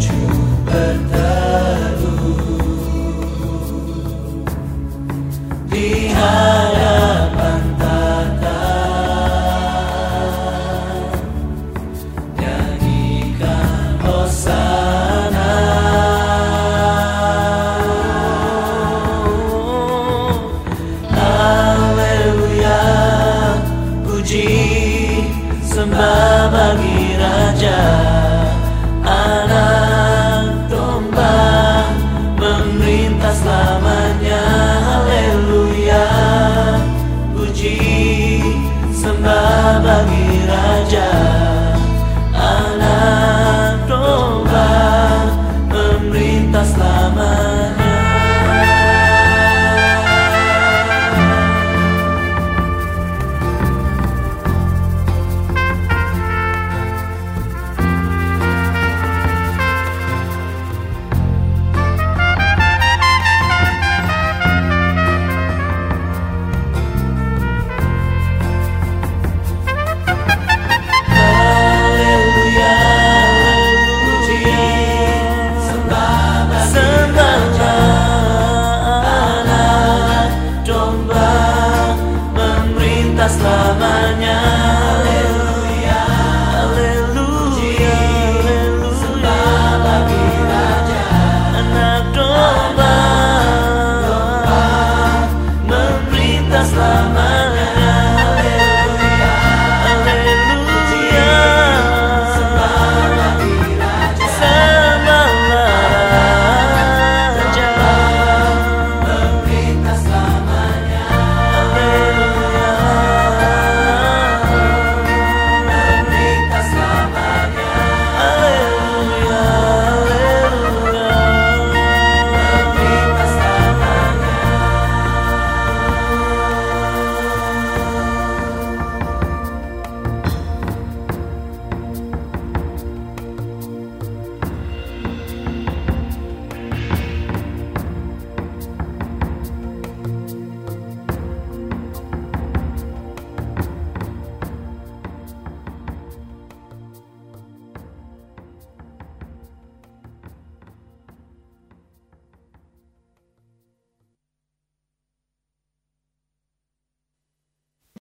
To the.